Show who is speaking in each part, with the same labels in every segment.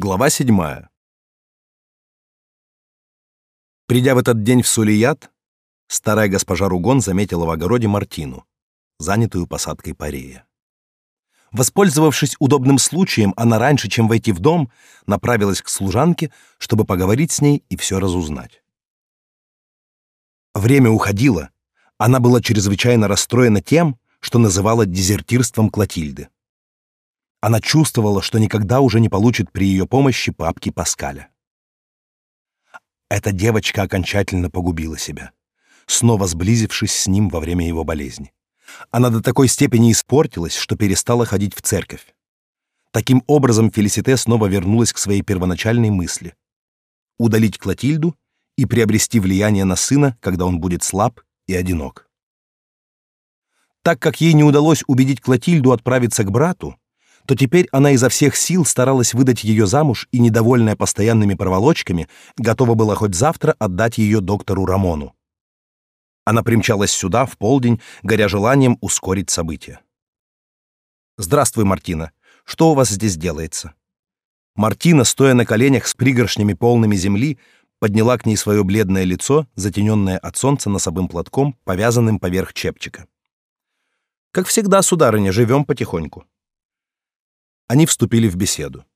Speaker 1: Глава седьмая. Придя в этот день в Сулият, старая госпожа Ругон заметила в огороде Мартину, занятую посадкой парея. Воспользовавшись удобным случаем, она раньше, чем войти в дом, направилась к служанке, чтобы поговорить с ней и все разузнать. Время уходило. Она была чрезвычайно расстроена тем, что называла дезертирством Клотильды. Она чувствовала, что никогда уже не получит при ее помощи папки Паскаля. Эта девочка окончательно погубила себя, снова сблизившись с ним во время его болезни. Она до такой степени испортилась, что перестала ходить в церковь. Таким образом, Фелисите снова вернулась к своей первоначальной мысли — удалить Клотильду и приобрести влияние на сына, когда он будет слаб и одинок. Так как ей не удалось убедить Клотильду отправиться к брату, то теперь она изо всех сил старалась выдать ее замуж и, недовольная постоянными проволочками, готова была хоть завтра отдать ее доктору Рамону. Она примчалась сюда в полдень, горя желанием ускорить события. «Здравствуй, Мартина. Что у вас здесь делается?» Мартина, стоя на коленях с пригоршнями полными земли, подняла к ней свое бледное лицо, затененное от солнца носовым платком, повязанным поверх чепчика. «Как всегда, сударыня, живем потихоньку. Они вступили в беседу.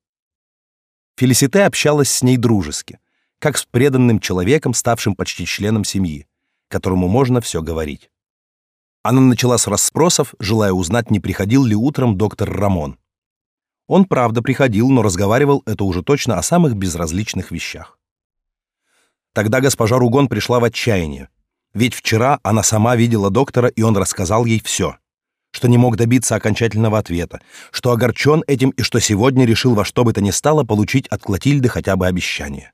Speaker 1: Фелисите общалась с ней дружески, как с преданным человеком, ставшим почти членом семьи, которому можно все говорить. Она начала с расспросов, желая узнать, не приходил ли утром доктор Рамон. Он, правда, приходил, но разговаривал это уже точно о самых безразличных вещах. Тогда госпожа Ругон пришла в отчаяние, ведь вчера она сама видела доктора, и он рассказал ей все что не мог добиться окончательного ответа, что огорчен этим и что сегодня решил во что бы то ни стало получить от Клотильды хотя бы обещание.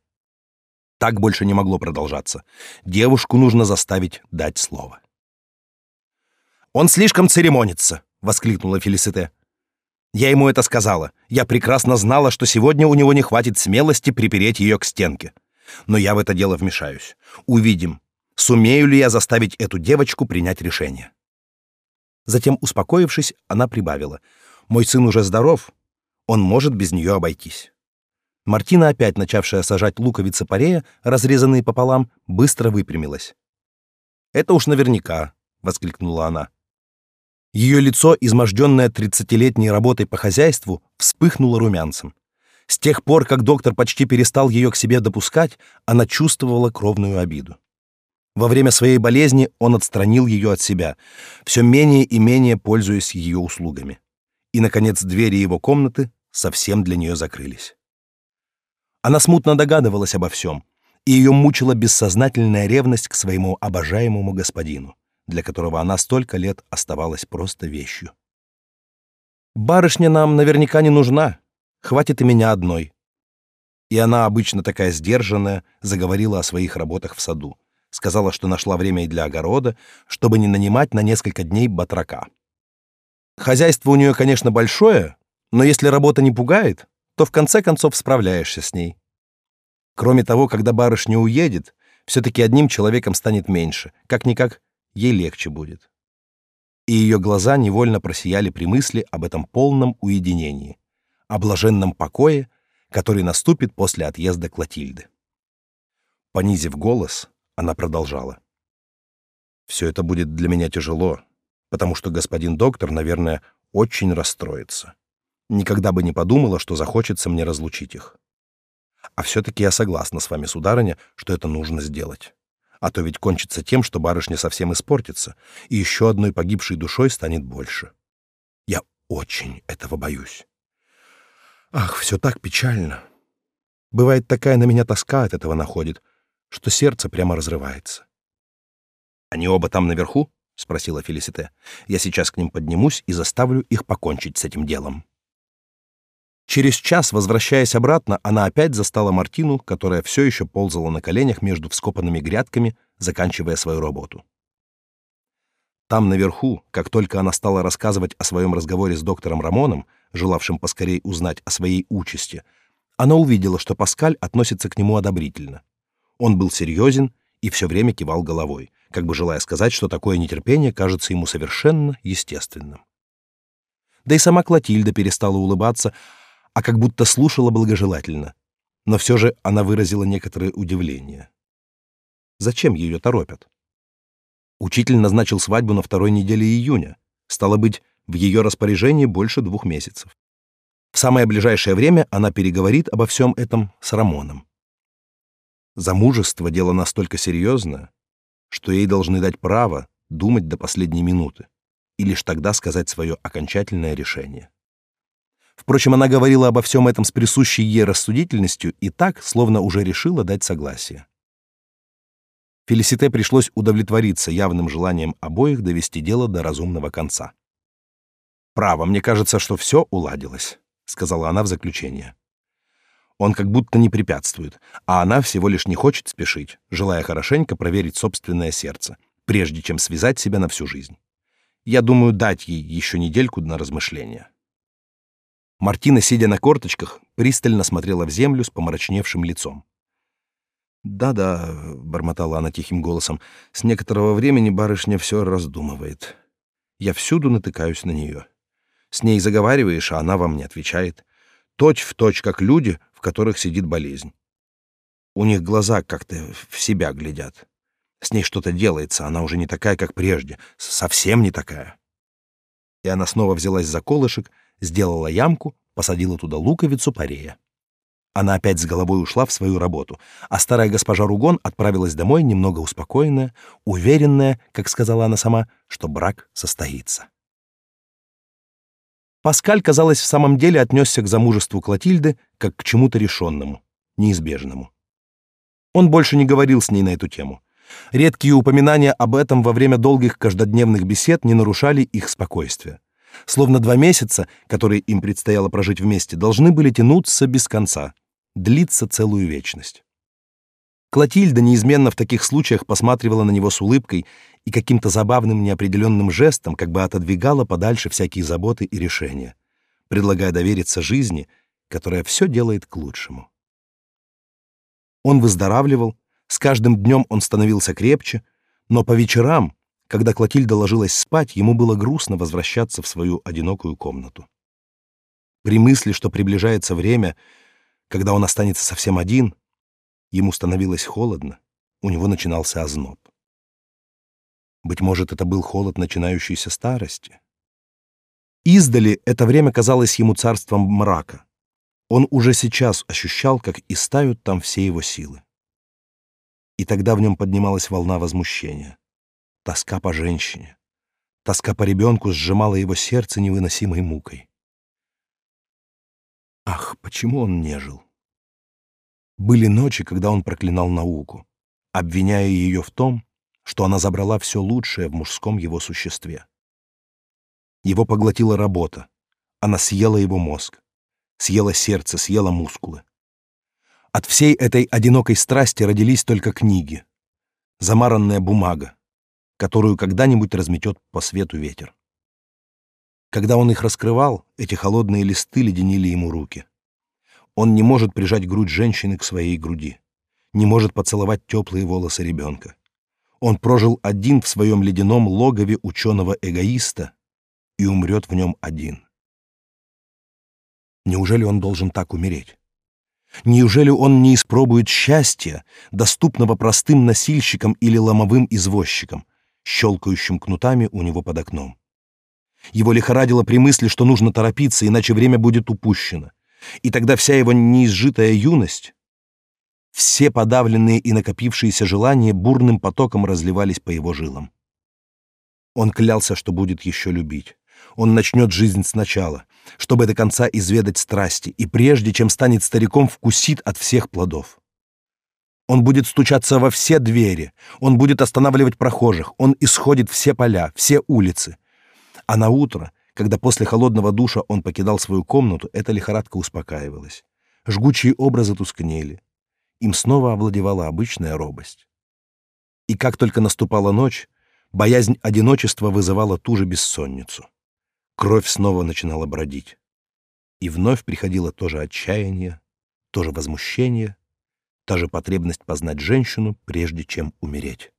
Speaker 1: Так больше не могло продолжаться. Девушку нужно заставить дать слово. «Он слишком церемонится!» — воскликнула Фелисите. «Я ему это сказала. Я прекрасно знала, что сегодня у него не хватит смелости припереть ее к стенке. Но я в это дело вмешаюсь. Увидим, сумею ли я заставить эту девочку принять решение». Затем, успокоившись, она прибавила. «Мой сын уже здоров, он может без нее обойтись». Мартина, опять начавшая сажать луковицы парея, разрезанные пополам, быстро выпрямилась. «Это уж наверняка», — воскликнула она. Ее лицо, изможденное тридцатилетней работой по хозяйству, вспыхнуло румянцем. С тех пор, как доктор почти перестал ее к себе допускать, она чувствовала кровную обиду. Во время своей болезни он отстранил ее от себя, все менее и менее пользуясь ее услугами. И, наконец, двери его комнаты совсем для нее закрылись. Она смутно догадывалась обо всем, и ее мучила бессознательная ревность к своему обожаемому господину, для которого она столько лет оставалась просто вещью. «Барышня нам наверняка не нужна, хватит и меня одной». И она, обычно такая сдержанная, заговорила о своих работах в саду сказала, что нашла время и для огорода, чтобы не нанимать на несколько дней батрака. Хозяйство у нее, конечно, большое, но если работа не пугает, то в конце концов справляешься с ней. Кроме того, когда барышня уедет, все-таки одним человеком станет меньше, как-никак ей легче будет. И ее глаза невольно просияли при мысли об этом полном уединении, о блаженном покое, который наступит после отъезда Клотильды. Понизив голос, она продолжала. «Все это будет для меня тяжело, потому что господин доктор, наверное, очень расстроится. Никогда бы не подумала, что захочется мне разлучить их. А все-таки я согласна с вами, сударыня, что это нужно сделать. А то ведь кончится тем, что барышня совсем испортится, и еще одной погибшей душой станет больше. Я очень этого боюсь. Ах, все так печально. Бывает, такая на меня тоска от этого находит, что сердце прямо разрывается. «Они оба там наверху?» — спросила Фелисите. «Я сейчас к ним поднимусь и заставлю их покончить с этим делом». Через час, возвращаясь обратно, она опять застала Мартину, которая все еще ползала на коленях между вскопанными грядками, заканчивая свою работу. Там наверху, как только она стала рассказывать о своем разговоре с доктором Рамоном, желавшим поскорей узнать о своей участи, она увидела, что Паскаль относится к нему одобрительно. Он был серьезен и все время кивал головой, как бы желая сказать, что такое нетерпение кажется ему совершенно естественным. Да и сама Клотильда перестала улыбаться, а как будто слушала благожелательно. Но все же она выразила некоторое удивление. Зачем ее торопят? Учитель назначил свадьбу на второй неделе июня. Стало быть, в ее распоряжении больше двух месяцев. В самое ближайшее время она переговорит обо всем этом с Рамоном. Замужество — дело настолько серьезное, что ей должны дать право думать до последней минуты и лишь тогда сказать свое окончательное решение. Впрочем, она говорила обо всем этом с присущей ей рассудительностью и так, словно уже решила дать согласие. Фелисите пришлось удовлетвориться явным желанием обоих довести дело до разумного конца. «Право, мне кажется, что все уладилось», — сказала она в заключение. Он как будто не препятствует, а она всего лишь не хочет спешить, желая хорошенько проверить собственное сердце, прежде чем связать себя на всю жизнь. Я думаю дать ей еще недельку на размышления. Мартина, сидя на корточках, пристально смотрела в землю с помрачневшим лицом. «Да-да», — бормотала она тихим голосом, — «с некоторого времени барышня все раздумывает. Я всюду натыкаюсь на нее. С ней заговариваешь, а она вам не отвечает. Точь в точь, как люди, в которых сидит болезнь. У них глаза как-то в себя глядят. С ней что-то делается, она уже не такая, как прежде, совсем не такая». И она снова взялась за колышек, сделала ямку, посадила туда луковицу парея. Она опять с головой ушла в свою работу, а старая госпожа Ругон отправилась домой немного успокоенная, уверенная, как сказала она сама, что брак состоится. Паскаль, казалось, в самом деле отнесся к замужеству Клотильды как к чему-то решенному, неизбежному. Он больше не говорил с ней на эту тему. Редкие упоминания об этом во время долгих каждодневных бесед не нарушали их спокойствия. Словно два месяца, которые им предстояло прожить вместе, должны были тянуться без конца, длиться целую вечность. Клотильда неизменно в таких случаях посматривала на него с улыбкой и каким-то забавным неопределенным жестом как бы отодвигала подальше всякие заботы и решения, предлагая довериться жизни, которая все делает к лучшему. Он выздоравливал, с каждым днем он становился крепче, но по вечерам, когда Клотильда ложилась спать, ему было грустно возвращаться в свою одинокую комнату. При мысли, что приближается время, когда он останется совсем один, ему становилось холодно, у него начинался озноб. Быть может, это был холод начинающейся старости. Издали это время казалось ему царством мрака. Он уже сейчас ощущал, как истают там все его силы. И тогда в нем поднималась волна возмущения. Тоска по женщине, тоска по ребенку сжимала его сердце невыносимой мукой. Ах, почему он не жил? Были ночи, когда он проклинал науку, обвиняя ее в том, что она забрала все лучшее в мужском его существе. Его поглотила работа, она съела его мозг, съела сердце, съела мускулы. От всей этой одинокой страсти родились только книги, замаранная бумага, которую когда-нибудь разметет по свету ветер. Когда он их раскрывал, эти холодные листы леденили ему руки. Он не может прижать грудь женщины к своей груди, не может поцеловать теплые волосы ребенка. Он прожил один в своем ледяном логове ученого-эгоиста и умрет в нем один. Неужели он должен так умереть? Неужели он не испробует счастья, доступного простым носильщикам или ломовым извозчикам, щелкающим кнутами у него под окном. Его лихорадило при мысли, что нужно торопиться, иначе время будет упущено. И тогда вся его неизжитая юность, все подавленные и накопившиеся желания бурным потоком разливались по его жилам. Он клялся, что будет еще любить. Он начнет жизнь сначала, чтобы до конца изведать страсти, и прежде чем станет стариком, вкусит от всех плодов. Он будет стучаться во все двери, он будет останавливать прохожих, он исходит все поля, все улицы. А на утро, когда после холодного душа он покидал свою комнату, эта лихорадка успокаивалась. Жгучие образы тускнели. Им снова овладевала обычная робость. И как только наступала ночь, боязнь одиночества вызывала ту же бессонницу. Кровь снова начинала бродить. И вновь приходило то же отчаяние, то же возмущение, та же потребность познать женщину, прежде чем умереть.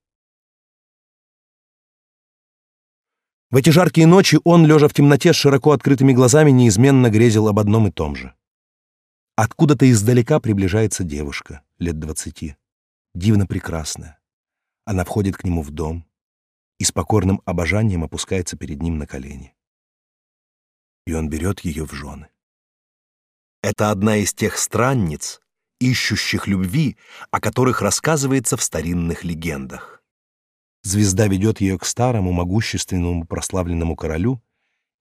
Speaker 1: В эти жаркие ночи он, лежа в темноте с широко открытыми глазами, неизменно грезил об одном и том же. Откуда-то издалека приближается девушка, лет двадцати, дивно прекрасная. Она входит к нему в дом и с покорным обожанием опускается перед ним на колени. И он берет ее в жены. Это одна из тех странниц, ищущих любви, о которых рассказывается в старинных легендах. Звезда ведет ее к старому, могущественному, прославленному королю,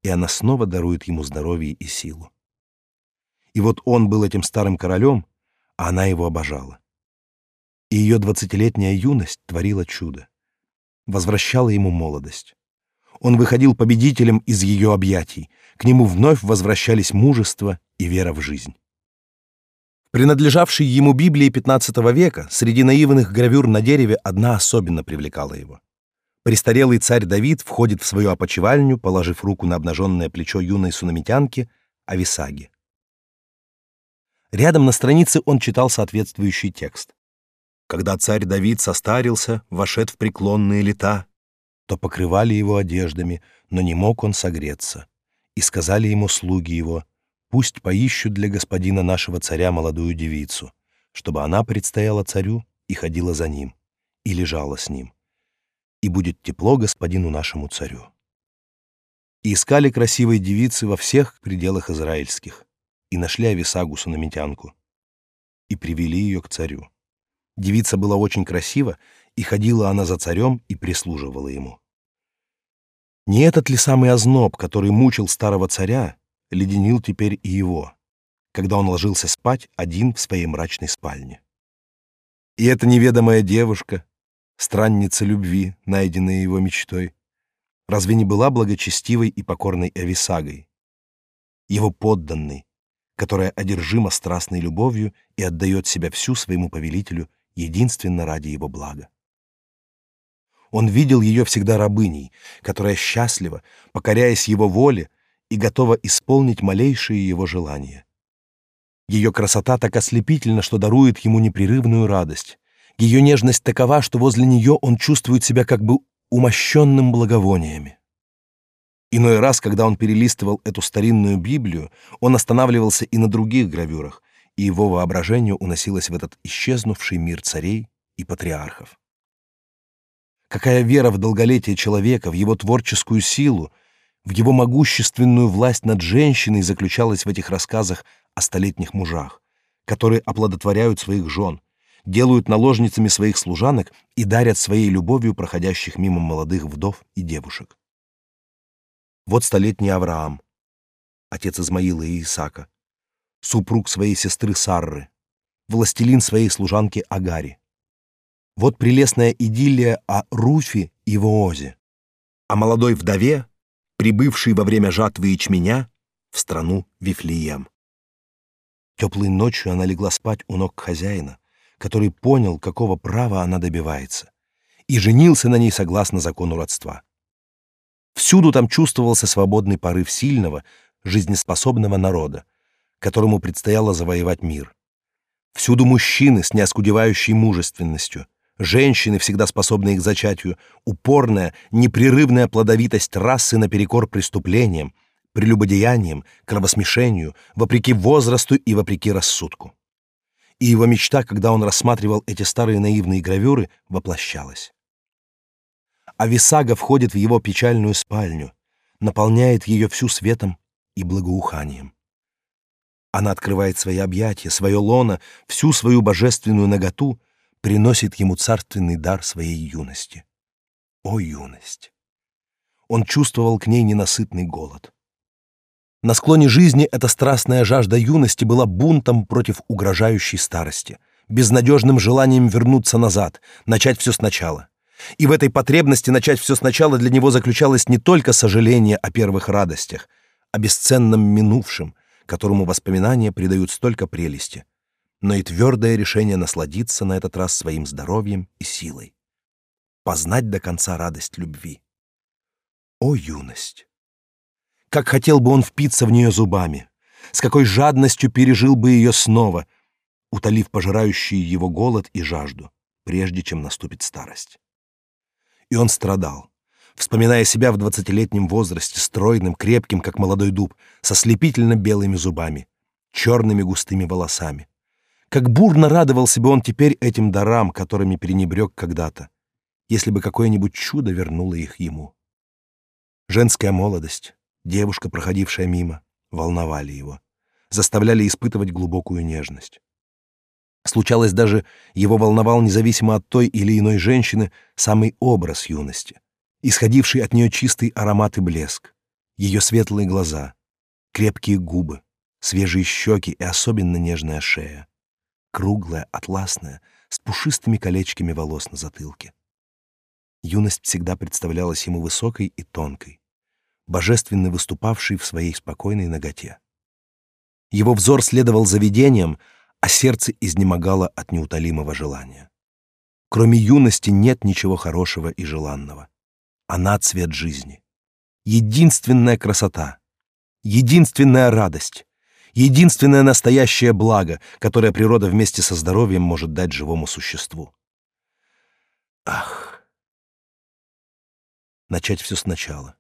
Speaker 1: и она снова дарует ему здоровье и силу. И вот он был этим старым королем, она его обожала. И ее двадцатилетняя юность творила чудо, возвращала ему молодость. Он выходил победителем из ее объятий, к нему вновь возвращались мужество и вера в жизнь. Принадлежавшей ему Библии XV века среди наивных гравюр на дереве одна особенно привлекала его. Престарелый царь Давид входит в свою опочивальню, положив руку на обнаженное плечо юной сунамитянки Ависаги. Рядом на странице он читал соответствующий текст. «Когда царь Давид состарился, вошед в преклонные лета, то покрывали его одеждами, но не мог он согреться. И сказали ему слуги его, пусть поищут для господина нашего царя молодую девицу, чтобы она предстояла царю и ходила за ним, и лежала с ним. И будет тепло господину нашему царю. И искали красивой девицы во всех пределах израильских, и нашли Ависагу Сунамитянку, и привели ее к царю. Девица была очень красива, и ходила она за царем и прислуживала ему. Не этот ли самый озноб, который мучил старого царя, леденил теперь и его, когда он ложился спать один в своей мрачной спальне. И эта неведомая девушка, странница любви, найденная его мечтой, разве не была благочестивой и покорной Эвисагой, его подданной, которая одержима страстной любовью и отдает себя всю своему повелителю единственно ради его блага? Он видел ее всегда рабыней, которая счастлива, покоряясь его воле, и готова исполнить малейшие его желания. Ее красота так ослепительна, что дарует ему непрерывную радость. Ее нежность такова, что возле нее он чувствует себя как бы умощенным благовониями. Иной раз, когда он перелистывал эту старинную Библию, он останавливался и на других гравюрах, и его воображение уносилось в этот исчезнувший мир царей и патриархов. Какая вера в долголетие человека, в его творческую силу, в его могущественную власть над женщиной заключалась в этих рассказах о столетних мужах, которые оплодотворяют своих жен, делают наложницами своих служанок и дарят своей любовью проходящих мимо молодых вдов и девушек. Вот столетний Авраам, отец Измаила и Исаака, супруг своей сестры Сарры, властелин своей служанки Агари. Вот прелестная идиллия о Руфе и Воозе, о молодой вдове, прибывший во время жатвы ячменя в страну Вифлеем. Теплой ночью она легла спать у ног хозяина, который понял, какого права она добивается, и женился на ней согласно закону родства. Всюду там чувствовался свободный порыв сильного, жизнеспособного народа, которому предстояло завоевать мир. Всюду мужчины с неоскудевающей мужественностью — женщины, всегда способные к зачатию, упорная, непрерывная плодовитость расы наперекор преступлениям, прелюбодеяниям, кровосмешению, вопреки возрасту и вопреки рассудку. И его мечта, когда он рассматривал эти старые наивные гравюры, воплощалась. А Висага входит в его печальную спальню, наполняет ее всю светом и благоуханием. Она открывает свои объятия, свое лоно, всю свою божественную наготу приносит ему царственный дар своей юности. О, юность! Он чувствовал к ней ненасытный голод. На склоне жизни эта страстная жажда юности была бунтом против угрожающей старости, безнадежным желанием вернуться назад, начать все сначала. И в этой потребности начать все сначала для него заключалось не только сожаление о первых радостях, о бесценном минувшем, которому воспоминания придают столько прелести, но и твердое решение насладиться на этот раз своим здоровьем и силой. Познать до конца радость любви. О, юность! Как хотел бы он впиться в нее зубами, с какой жадностью пережил бы ее снова, утолив пожирающий его голод и жажду, прежде чем наступит старость. И он страдал, вспоминая себя в двадцатилетнем возрасте, стройным, крепким, как молодой дуб, со слепительно белыми зубами, черными густыми волосами. Как бурно радовался бы он теперь этим дарам, которыми пренебрег когда-то, если бы какое-нибудь чудо вернуло их ему. Женская молодость, девушка, проходившая мимо, волновали его, заставляли испытывать глубокую нежность. Случалось даже, его волновал независимо от той или иной женщины самый образ юности, исходивший от нее чистый аромат и блеск, ее светлые глаза, крепкие губы, свежие щеки и особенно нежная шея, круглая, атласная, с пушистыми колечками волос на затылке. Юность всегда представлялась ему высокой и тонкой, божественно выступавшей в своей спокойной ноготе. Его взор следовал за видением, а сердце изнемогало от неутолимого желания. Кроме юности нет ничего хорошего и желанного. Она — цвет жизни. Единственная красота, единственная радость, единственное настоящее благо, которое природа вместе со здоровьем может дать живому существу. Ах! Начать все сначала.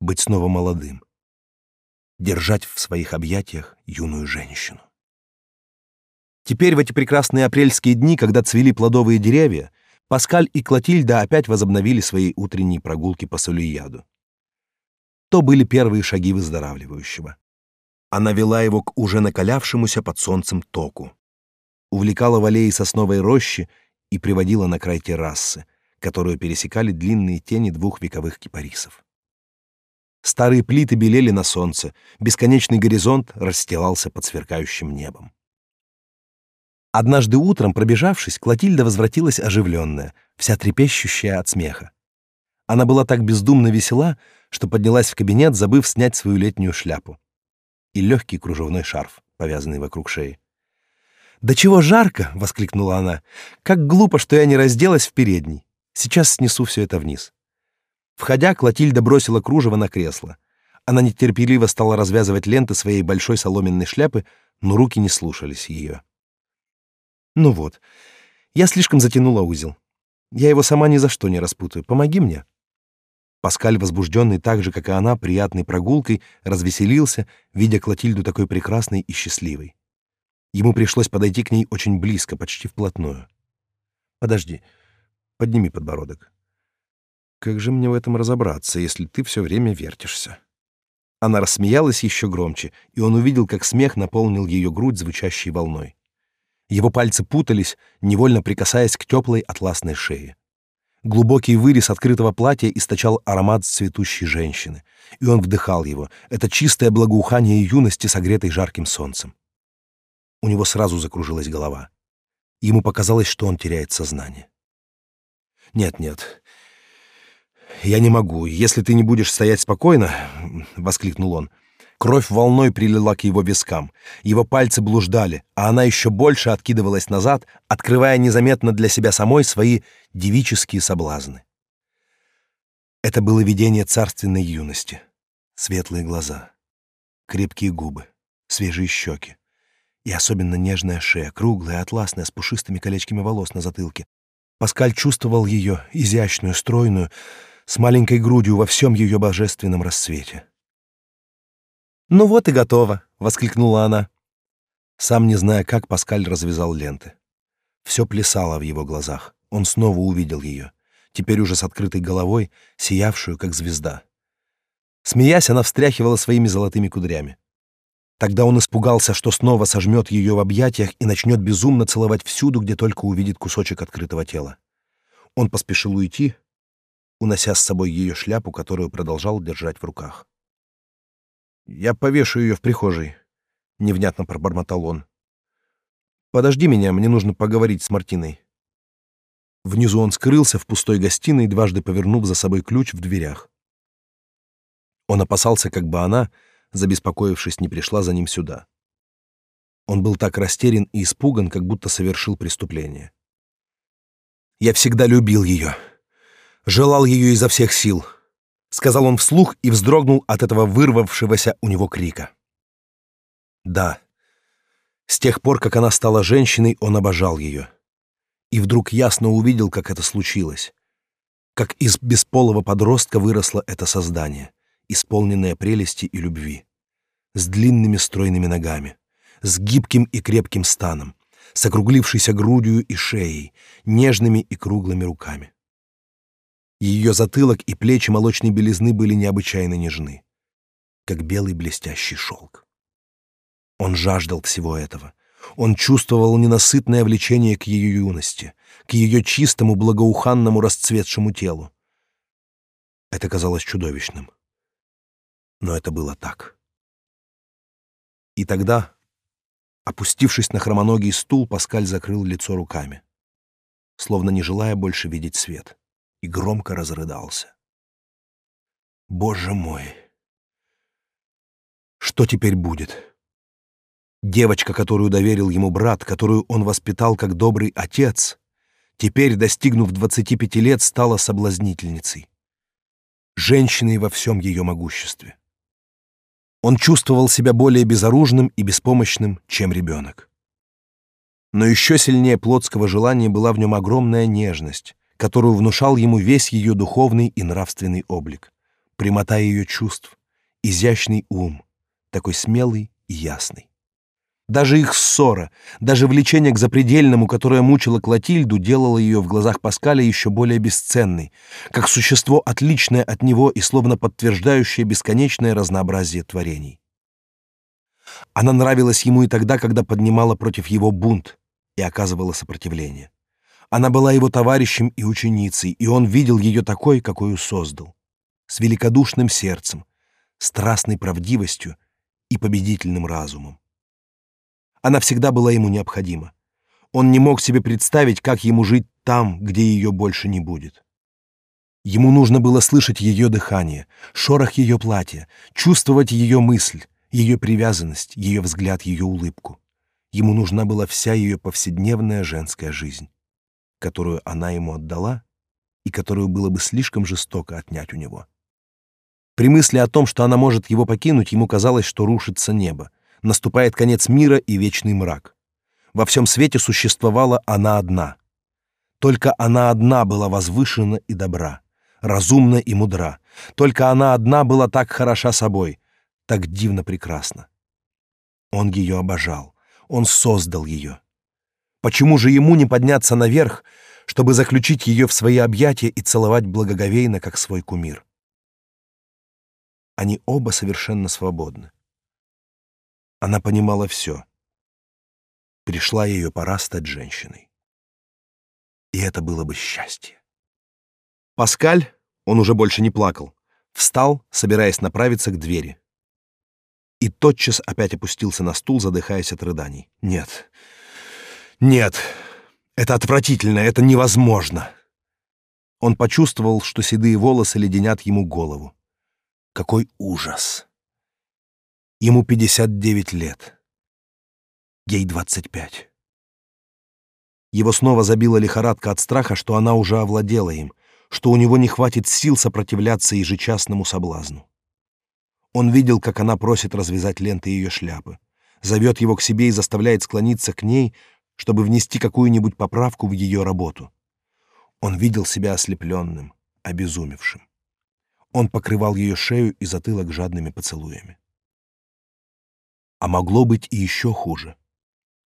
Speaker 1: Быть снова молодым. Держать в своих объятиях юную женщину. Теперь в эти прекрасные апрельские дни, когда цвели плодовые деревья, Паскаль и Клотильда опять возобновили свои утренние прогулки по Солюяду. То были первые шаги выздоравливающего. Она вела его к уже накалявшемуся под солнцем току, увлекала в аллеи сосновой рощи и приводила на край террасы, которую пересекали длинные тени двух вековых кипарисов. Старые плиты белели на солнце, бесконечный горизонт расстилался под сверкающим небом. Однажды утром, пробежавшись, Клотильда возвратилась оживленная, вся трепещущая от смеха. Она была так бездумно весела, что поднялась в кабинет, забыв снять свою летнюю шляпу и легкий кружевной шарф, повязанный вокруг шеи. «Да чего жарко!» — воскликнула она. «Как глупо, что я не разделась в передней. Сейчас снесу все это вниз». Входя, Клотильда бросила кружево на кресло. Она нетерпеливо стала развязывать ленты своей большой соломенной шляпы, но руки не слушались ее. «Ну вот, я слишком затянула узел. Я его сама ни за что не распутаю. Помоги мне». Паскаль, возбужденный так же, как и она, приятной прогулкой, развеселился, видя Клотильду такой прекрасной и счастливой. Ему пришлось подойти к ней очень близко, почти вплотную. «Подожди, подними подбородок. Как же мне в этом разобраться, если ты все время вертишься?» Она рассмеялась еще громче, и он увидел, как смех наполнил ее грудь звучащей волной. Его пальцы путались, невольно прикасаясь к теплой атласной шее. Глубокий вырез открытого платья источал аромат цветущей женщины, и он вдыхал его, это чистое благоухание юности, согретой жарким солнцем. У него сразу закружилась голова. Ему показалось, что он теряет сознание. «Нет, нет, я не могу. Если ты не будешь стоять спокойно...» — воскликнул он. Кровь волной прилила к его вискам. Его пальцы блуждали, а она еще больше откидывалась назад, открывая незаметно для себя самой свои девические соблазны. Это было видение царственной юности. Светлые глаза, крепкие губы, свежие щеки и особенно нежная шея, круглая, атласная, с пушистыми колечками волос на затылке. Паскаль чувствовал ее, изящную, стройную, с маленькой грудью во всем ее божественном расцвете. «Ну вот и готово!» — воскликнула она. Сам не зная, как Паскаль развязал ленты. Все плясало в его глазах. Он снова увидел ее, теперь уже с открытой головой, сиявшую, как звезда. Смеясь, она встряхивала своими золотыми кудрями. Тогда он испугался, что снова сожмет ее в объятиях и начнет безумно целовать всюду, где только увидит кусочек открытого тела. Он поспешил уйти, унося с собой ее шляпу, которую продолжал держать в руках. Я повешу ее в прихожей, невнятно пробормотал он. Подожди меня, мне нужно поговорить с Мартиной. Внизу он скрылся в пустой гостиной, дважды повернув за собой ключ в дверях. Он опасался, как бы она, забеспокоившись, не пришла за ним сюда. Он был так растерян и испуган, как будто совершил преступление. Я всегда любил ее, желал ее изо всех сил сказал он вслух и вздрогнул от этого вырвавшегося у него крика. Да, с тех пор, как она стала женщиной, он обожал ее. И вдруг ясно увидел, как это случилось. Как из бесполого подростка выросло это создание, исполненное прелести и любви. с длинными стройными ногами, с гибким и крепким станом, с округлившейся грудью и шеей, нежными и круглыми руками. Ее затылок и плечи молочной белизны были необычайно нежны, как белый блестящий шелк. Он жаждал всего этого. Он чувствовал ненасытное влечение к ее юности, к ее чистому, благоуханному, расцветшему телу. Это казалось чудовищным. Но это было так. И тогда, опустившись на хромоногий стул, Паскаль закрыл лицо руками, словно не желая больше видеть свет, и громко разрыдался. «Боже мой! Что теперь будет?» Девочка, которую доверил ему брат, которую он воспитал как добрый отец, теперь, достигнув 25 лет, стала соблазнительницей, женщиной во всем ее могуществе. Он чувствовал себя более безоружным и беспомощным, чем ребенок. Но еще сильнее плотского желания была в нем огромная нежность, которую внушал ему весь ее духовный и нравственный облик, прямота ее чувств, изящный ум, такой смелый и ясный. Даже их ссора, даже влечение к запредельному, которое мучило Клотильду, делало ее в глазах Паскаля еще более бесценной, как существо, отличное от него и словно подтверждающее бесконечное разнообразие творений. Она нравилась ему и тогда, когда поднимала против его бунт и оказывала сопротивление. Она была его товарищем и ученицей, и он видел ее такой, какую создал, с великодушным сердцем, страстной правдивостью и победительным разумом. Она всегда была ему необходима. Он не мог себе представить, как ему жить там, где ее больше не будет. Ему нужно было слышать ее дыхание, шорох ее платья, чувствовать ее мысль, ее привязанность, ее взгляд, ее улыбку. Ему нужна была вся ее повседневная женская жизнь, которую она ему отдала и которую было бы слишком жестоко отнять у него. При мысли о том, что она может его покинуть, ему казалось, что рушится небо, наступает конец мира и вечный мрак. Во всем свете существовала она одна. Только она одна была возвышена и добра, разумна и мудра. Только она одна была так хороша собой, так дивно прекрасна. Он ее обожал, он создал ее. Почему же ему не подняться наверх, чтобы заключить ее в свои объятия и целовать благоговейно, как свой кумир? Они оба совершенно свободны. Она понимала все. Пришла ее пора стать женщиной. И это было бы счастье. Паскаль, он уже больше не плакал, встал, собираясь направиться к двери. И тотчас опять опустился на стул, задыхаясь от рыданий. «Нет, нет, это отвратительно, это невозможно!» Он почувствовал, что седые волосы леденят ему голову. Какой ужас! Ему 59 лет. Ей 25. Его снова забила лихорадка от страха, что она уже овладела им, что у него не хватит сил сопротивляться ежечасному соблазну. Он видел, как она просит развязать ленты ее шляпы, зовет его к себе и заставляет склониться к ней, чтобы внести какую-нибудь поправку в ее работу. Он видел себя ослепленным, обезумевшим. Он покрывал ее шею и затылок жадными поцелуями. А могло быть и еще хуже.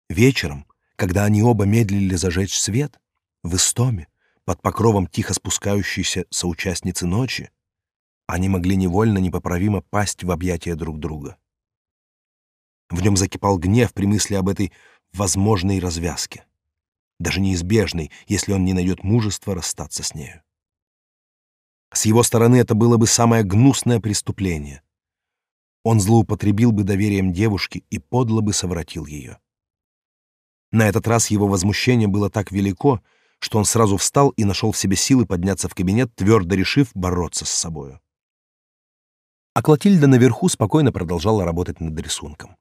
Speaker 1: Вечером, когда они оба медлили зажечь свет, в истоме, под покровом тихо спускающейся соучастницы ночи, они могли невольно непоправимо пасть в объятия друг друга. В нем закипал гнев при мысли об этой возможной развязке, даже неизбежной, если он не найдет мужества расстаться с нею. С его стороны это было бы самое гнусное преступление, он злоупотребил бы доверием девушки и подло бы совратил ее. На этот раз его возмущение было так велико, что он сразу встал и нашел в себе силы подняться в кабинет, твердо решив бороться с собою. А Клотильда наверху спокойно продолжала работать над рисунком.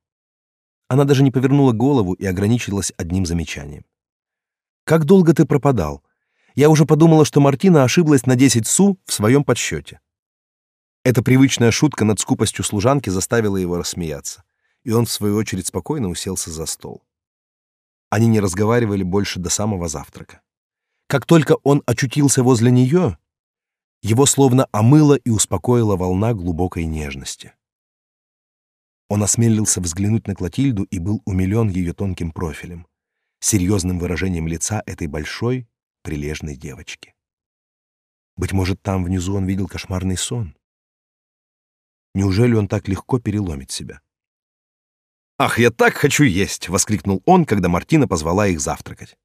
Speaker 1: Она даже не повернула голову и ограничилась одним замечанием. «Как долго ты пропадал? Я уже подумала, что Мартина ошиблась на 10 су в своем подсчете». Эта привычная шутка над скупостью служанки заставила его рассмеяться, и он, в свою очередь, спокойно уселся за стол. Они не разговаривали больше до самого завтрака. Как только он очутился возле нее, его словно омыла и успокоила волна глубокой нежности. Он осмелился взглянуть на Клотильду и был умилен ее тонким профилем, серьезным выражением лица этой большой, прилежной девочки. Быть может, там внизу он видел кошмарный сон. Неужели он так легко переломит себя? «Ах, я так хочу есть!» — воскликнул он, когда Мартина позвала их завтракать.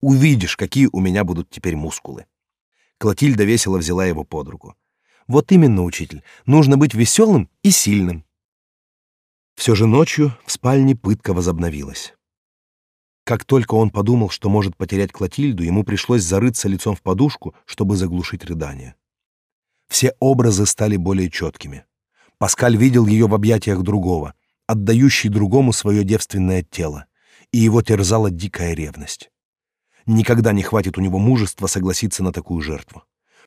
Speaker 1: «Увидишь, какие у меня будут теперь мускулы!» Клотильда весело взяла его под руку. «Вот именно, учитель, нужно быть веселым и сильным». Все же ночью в спальне пытка возобновилась. Как только он подумал, что может потерять Клотильду, ему пришлось зарыться лицом в подушку, чтобы заглушить рыдание. Все образы стали более четкими. Паскаль видел ее в объятиях другого, отдающий другому свое девственное тело, и его терзала дикая ревность. Никогда не хватит у него мужества согласиться на такую жертву.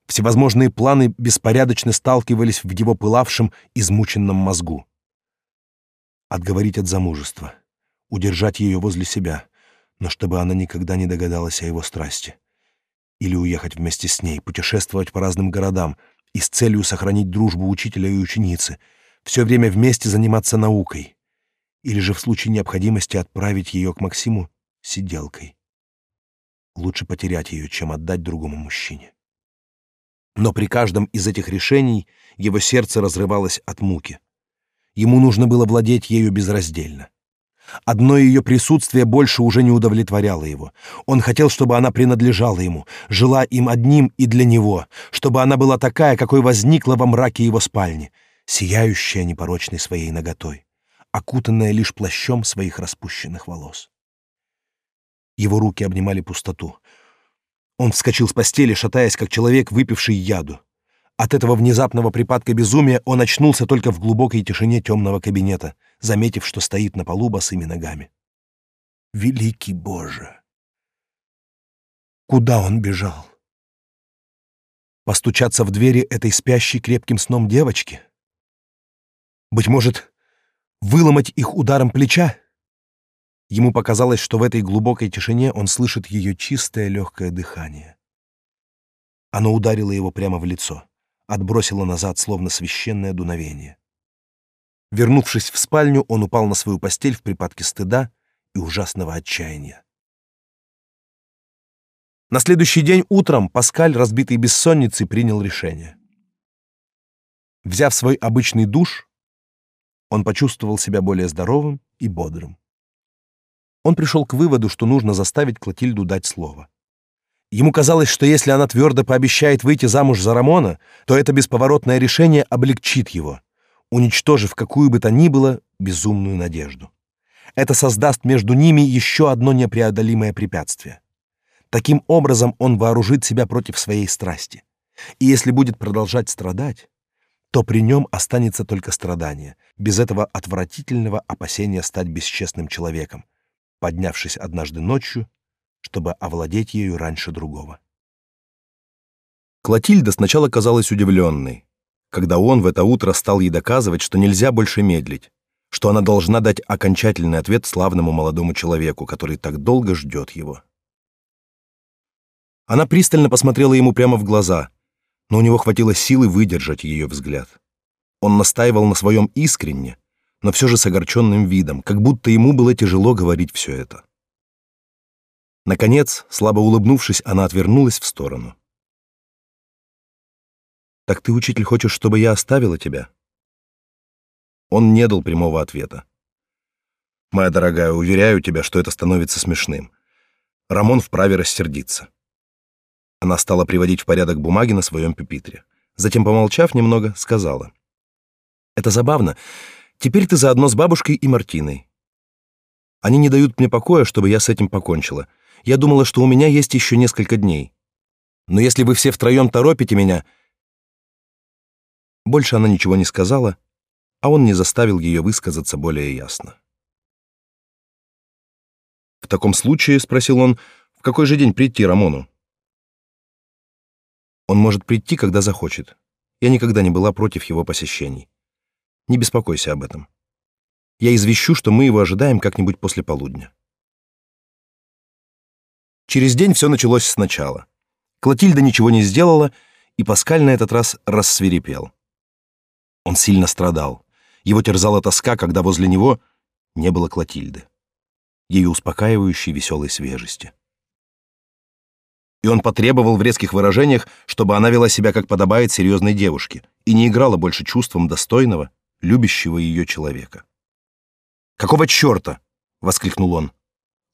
Speaker 1: Всевозможные планы беспорядочно сталкивались в его пылавшем, измученном мозгу. Отговорить от замужества, удержать ее возле себя, но чтобы она никогда не догадалась о его страсти. Или уехать вместе с ней, путешествовать по разным городам и с целью сохранить дружбу учителя и ученицы, все время вместе заниматься наукой. Или же в случае необходимости отправить ее к Максиму сиделкой. Лучше потерять ее, чем отдать другому мужчине. Но при каждом из этих решений его сердце разрывалось от муки. Ему нужно было владеть ею безраздельно. Одно ее присутствие больше уже не удовлетворяло его. Он хотел, чтобы она принадлежала ему, жила им одним и для него, чтобы она была такая, какой возникла во мраке его спальни, сияющая непорочной своей наготой, окутанная лишь плащом своих распущенных волос. Его руки обнимали пустоту. Он вскочил с постели, шатаясь, как человек, выпивший яду. От этого внезапного припадка безумия он очнулся только в глубокой тишине темного кабинета, заметив, что стоит на полу босыми ногами. Великий Боже! Куда он бежал? Постучаться в двери этой спящей крепким сном девочки? Быть может, выломать их ударом плеча? Ему показалось, что в этой глубокой тишине он слышит ее чистое легкое дыхание. Оно ударило его прямо в лицо отбросило назад, словно священное дуновение. Вернувшись в спальню, он упал на свою постель в припадке стыда и ужасного отчаяния. На следующий день утром Паскаль, разбитый бессонницей, принял решение. Взяв свой обычный душ, он почувствовал себя более здоровым и бодрым. Он пришел к выводу, что нужно заставить Клотильду дать слово. Ему казалось, что если она твердо пообещает выйти замуж за Рамона, то это бесповоротное решение облегчит его, уничтожив какую бы то ни было безумную надежду. Это создаст между ними еще одно непреодолимое препятствие. Таким образом он вооружит себя против своей страсти. И если будет продолжать страдать, то при нем останется только страдание, без этого отвратительного опасения стать бесчестным человеком, поднявшись однажды ночью чтобы овладеть ею раньше другого. Клотильда сначала казалась удивленной, когда он в это утро стал ей доказывать, что нельзя больше медлить, что она должна дать окончательный ответ славному молодому человеку, который так долго ждет его. Она пристально посмотрела ему прямо в глаза, но у него хватило силы выдержать ее взгляд. Он настаивал на своем искренне, но все же с огорченным видом, как будто ему было тяжело говорить все это. Наконец, слабо улыбнувшись, она отвернулась в сторону. «Так ты, учитель, хочешь, чтобы я оставила тебя?» Он не дал прямого ответа. «Моя дорогая, уверяю тебя, что это становится смешным. Рамон вправе рассердиться». Она стала приводить в порядок бумаги на своем пюпитре. Затем, помолчав немного, сказала. «Это забавно. Теперь ты заодно с бабушкой и Мартиной. Они не дают мне покоя, чтобы я с этим покончила. Я думала, что у меня есть еще несколько дней. Но если вы все втроем торопите меня...» Больше она ничего не сказала, а он не заставил ее высказаться более ясно. «В таком случае, — спросил он, — в какой же день прийти Рамону?» «Он может прийти, когда захочет. Я никогда не была против его посещений. Не беспокойся об этом. Я извещу, что мы его ожидаем как-нибудь после полудня». Через день все началось сначала. Клотильда ничего не сделала, и Паскаль на этот раз рассверепел. Он сильно страдал. Его терзала тоска, когда возле него не было Клотильды, ее успокаивающей веселой свежести. И он потребовал в резких выражениях, чтобы она вела себя, как подобает серьезной девушке, и не играла больше чувством достойного, любящего ее человека. «Какого черта?» — воскликнул он.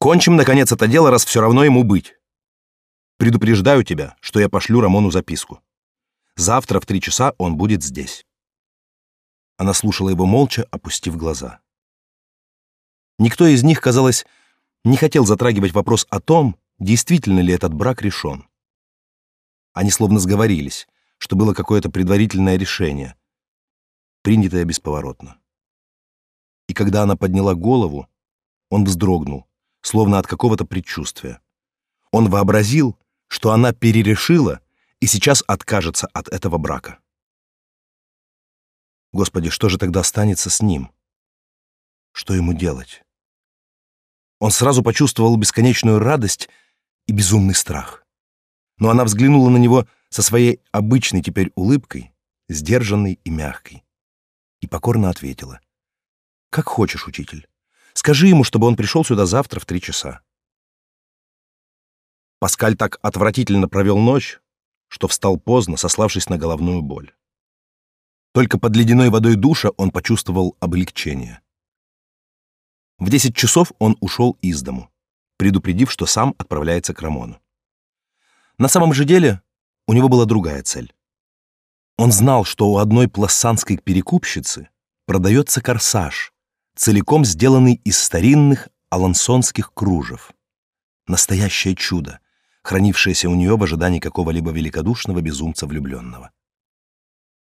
Speaker 1: «Кончим, наконец, это дело, раз все равно ему быть. Предупреждаю тебя, что я пошлю Рамону записку. Завтра в три часа он будет здесь». Она слушала его молча, опустив глаза. Никто из них, казалось, не хотел затрагивать вопрос о том, действительно ли этот брак решен. Они словно сговорились, что было какое-то предварительное решение, принятое бесповоротно. И когда она подняла голову, он вздрогнул, словно от какого-то предчувствия. Он вообразил, что она перерешила и сейчас откажется от этого брака. Господи, что же тогда останется с ним? Что ему делать? Он сразу почувствовал бесконечную радость и безумный страх. Но она взглянула на него со своей обычной теперь улыбкой, сдержанной и мягкой, и покорно ответила. «Как хочешь, учитель. Скажи ему, чтобы он пришел сюда завтра в три часа». Паскаль так отвратительно провел ночь, что встал поздно, сославшись на головную боль. Только под ледяной водой душа он почувствовал облегчение. В 10 часов он ушел из дому, предупредив, что сам отправляется к Рамону. На самом же деле у него была другая цель. Он знал, что у одной плассанской перекупщицы продается корсаж, целиком сделанный из старинных алансонских кружев. Настоящее чудо, хранившееся у нее в ожидании какого-либо великодушного безумца влюбленного.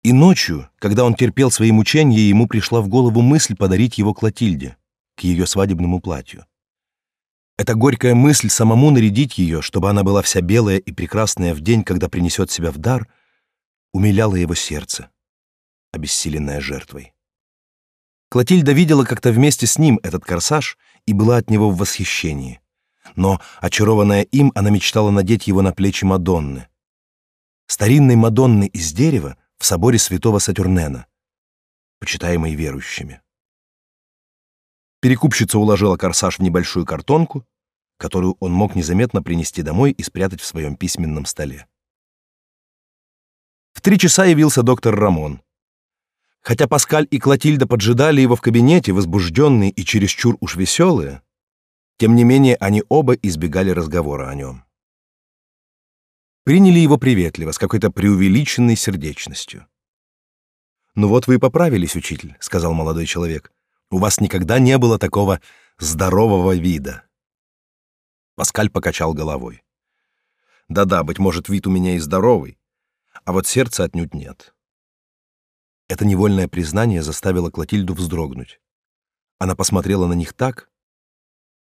Speaker 1: И ночью, когда он терпел свои мучения, ему пришла в голову мысль подарить его Клотильде, к ее свадебному платью. Эта горькая мысль самому нарядить ее, чтобы она была вся белая и прекрасная в день, когда принесет себя в дар, умиляла его сердце, обессиленное жертвой. Клотильда видела как-то вместе с ним этот корсаж и была от него в восхищении. Но, очарованная им, она мечтала надеть его на плечи Мадонны. Старинной Мадонны из дерева — в соборе святого Сатурнена, почитаемой верующими. Перекупщица уложила корсаж в небольшую картонку, которую он мог незаметно принести домой и спрятать в своем письменном столе. В три часа явился доктор Рамон. Хотя Паскаль и Клотильда поджидали его в кабинете, возбужденные и чересчур уж веселые, тем не менее они оба избегали разговора о нем приняли его приветливо, с какой-то преувеличенной сердечностью. «Ну вот вы и поправились, учитель», — сказал молодой человек. «У вас никогда не было такого здорового вида». Паскаль покачал головой. «Да-да, быть может, вид у меня и здоровый, а вот сердца отнюдь нет». Это невольное признание заставило Клотильду вздрогнуть. Она посмотрела на них так,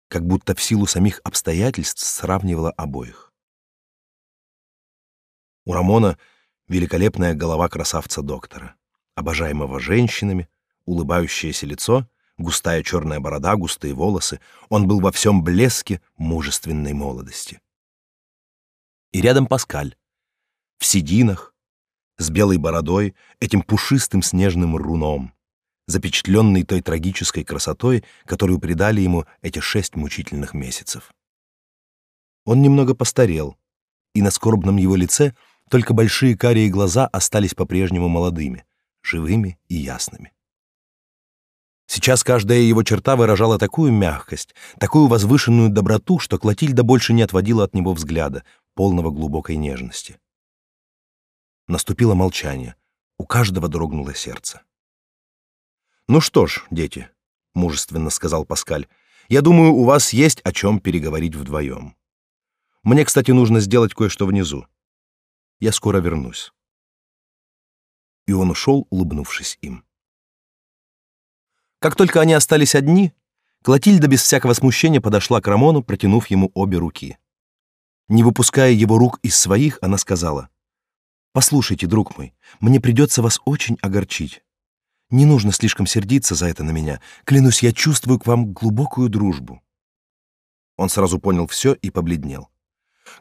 Speaker 1: как будто в силу самих обстоятельств сравнивала обоих. У Рамона великолепная голова красавца-доктора, обожаемого женщинами, улыбающееся лицо, густая черная борода, густые волосы. Он был во всем блеске мужественной молодости. И рядом Паскаль, в сединах, с белой бородой, этим пушистым снежным руном, запечатленный той трагической красотой, которую придали ему эти шесть мучительных месяцев. Он немного постарел, и на скорбном его лице — только большие карие глаза остались по-прежнему молодыми, живыми и ясными. Сейчас каждая его черта выражала такую мягкость, такую возвышенную доброту, что Клотильда больше не отводила от него взгляда, полного глубокой нежности. Наступило молчание. У каждого дрогнуло сердце. «Ну что ж, дети», — мужественно сказал Паскаль, — «я думаю, у вас есть о чем переговорить вдвоем. Мне, кстати, нужно сделать кое-что внизу. Я скоро вернусь. И он ушел, улыбнувшись им. Как только они остались одни, Клотильда без всякого смущения подошла к Рамону, протянув ему обе руки. Не выпуская его рук из своих, она сказала: "Послушайте, друг мой, мне придется вас очень огорчить. Не нужно слишком сердиться за это на меня. Клянусь, я чувствую к вам глубокую дружбу". Он сразу понял все и побледнел.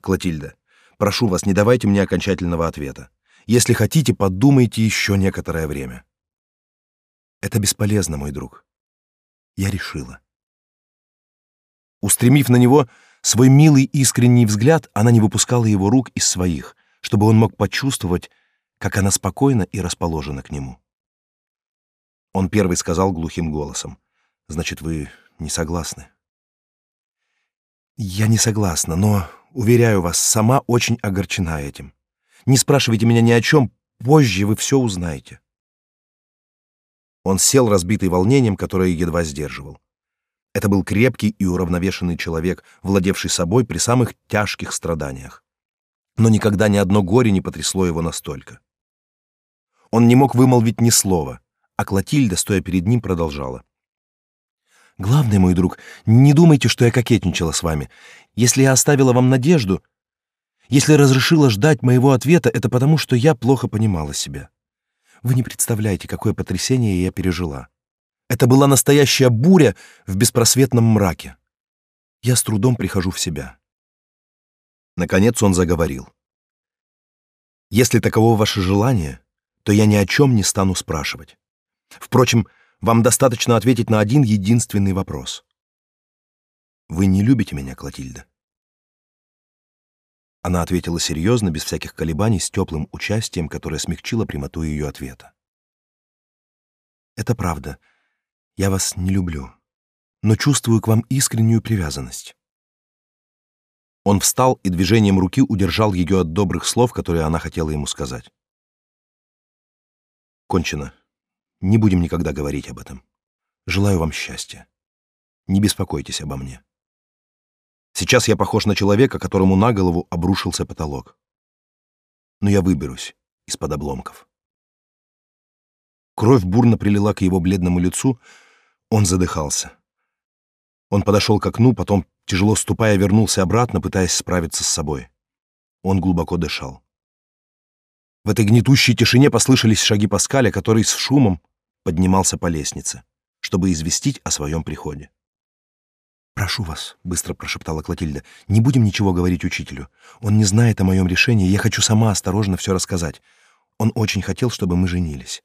Speaker 1: Клотильда, Прошу вас, не давайте мне окончательного ответа. Если хотите, подумайте еще некоторое время. Это бесполезно, мой друг. Я решила. Устремив на него свой милый искренний взгляд, она не выпускала его рук из своих, чтобы он мог почувствовать, как она спокойна и расположена к нему. Он первый сказал глухим голосом: "Значит, вы не согласны?" "Я не согласна, но уверяю вас, сама очень огорчена этим. Не спрашивайте меня ни о чем, позже вы все узнаете". Он сел, разбитый волнением, которое едва сдерживал. Это был крепкий и уравновешенный человек, владевший собой при самых тяжких страданиях. Но никогда ни одно горе не потрясло его настолько. Он не мог вымолвить ни слова, а Клотильда, стоя перед ним, продолжала. «Главное, мой друг, не думайте, что я кокетничала с вами. Если я оставила вам надежду, если разрешила ждать моего ответа, это потому, что я плохо понимала себя. Вы не представляете, какое потрясение я пережила. Это была настоящая буря в беспросветном мраке. Я с трудом прихожу в себя. Наконец он заговорил. Если таково ваше желание, то я ни о чем не стану спрашивать. Впрочем, вам достаточно ответить на один единственный вопрос. Вы не любите меня, Клотильда? Она ответила серьезно, без всяких колебаний, с теплым участием, которое смягчило прямоту ее ответа. Это правда. Я вас не люблю, но чувствую к вам искреннюю привязанность. Он встал и движением руки удержал ее от добрых слов, которые она хотела ему сказать. Кончено. Не будем никогда говорить об этом. Желаю вам счастья. Не беспокойтесь обо мне. Сейчас я похож на человека, которому на голову обрушился потолок. Но я выберусь из-под обломков. Кровь бурно прилила к его бледному лицу, он задыхался. Он подошел к окну, потом, тяжело ступая, вернулся обратно, пытаясь справиться с собой. Он глубоко дышал. В этой гнетущей тишине послышались шаги Паскаля, который с шумом поднимался по лестнице, чтобы известить о своем приходе. «Прошу вас», — быстро прошептала Клотильда, — «не будем ничего говорить учителю. Он не знает о моем решении, я хочу сама осторожно все рассказать. Он очень хотел, чтобы мы женились».